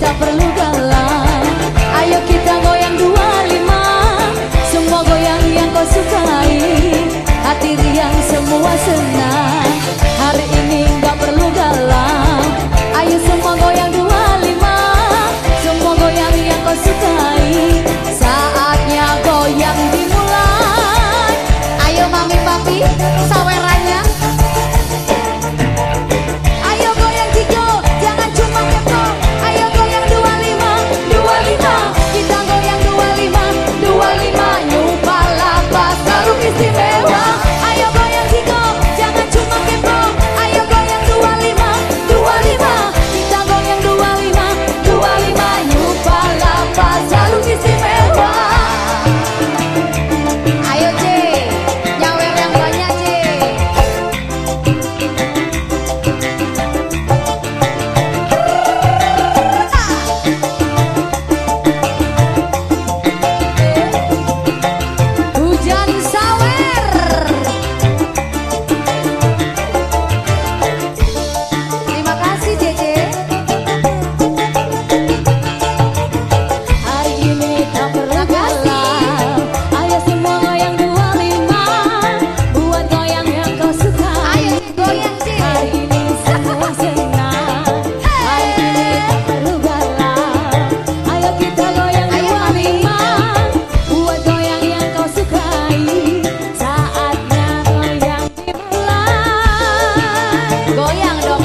tak perlu galau Ayo kita goyang dua lima. Semua goyang yang kau sukai. Hati riang semua senang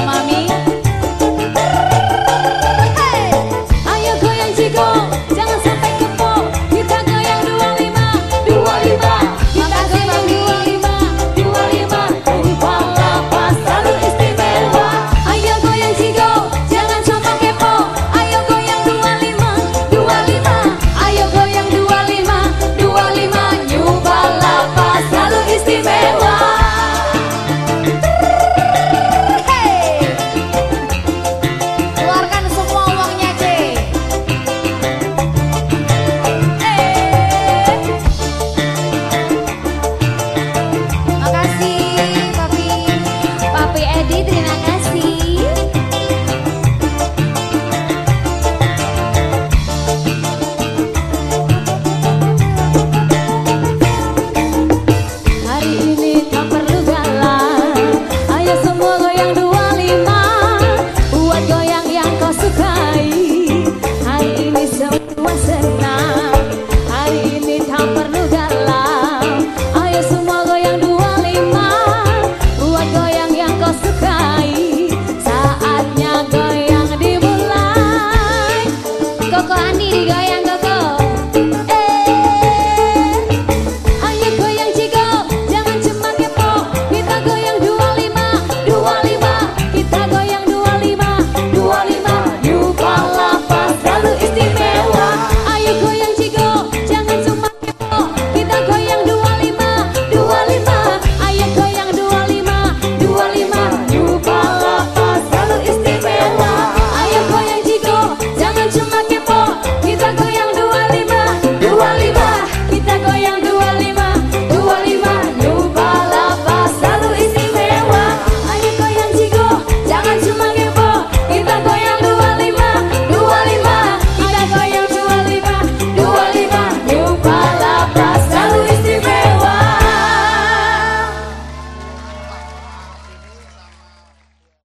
mami